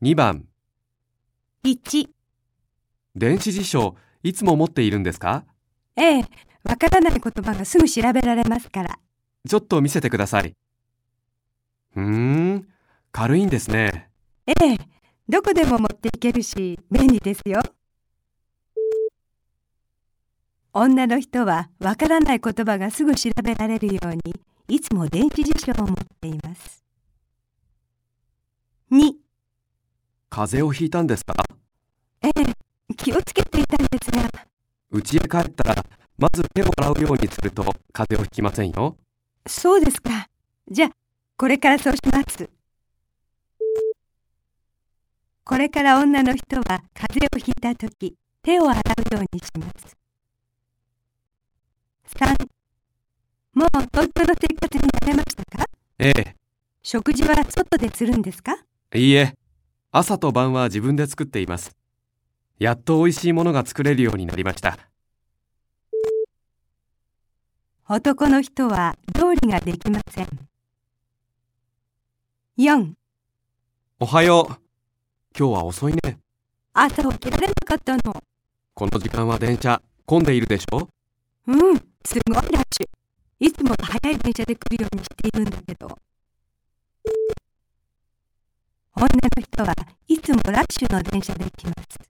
2番、1、電子辞書、いつも持っているんですか？ええ、わからない言葉がすぐ調べられますから。ちょっと見せてください。うーん、軽いんですね。ええ、どこでも持っていけるし、便利ですよ。女の人はわからない言葉がすぐ調べられるように、いつも電子辞書を持っています。2、風邪をひいたんですか？ええ、気をつけていたんですが、家へ帰ったら、まず手を洗うようにすると風邪をひきませんよ。そうですか。じゃあ、これからそうします。これから女の人は風邪をひいたとき、手を洗うようにします。3. もう東京の生活に慣れましたか？ええ、食事は外でするんですか？いいえ、朝と晩は自分で作っています。やっと美味しいものが作れるようになりました。男の人は料理ができません。4. おはよう。今日は遅いね。朝起きられなかったの。この時間は電車混んでいるでしょ？うん、すごいラッシュ。いつも早い電車で来るようにしているんだけど。女の人はいつもラッシュの電車で来ます。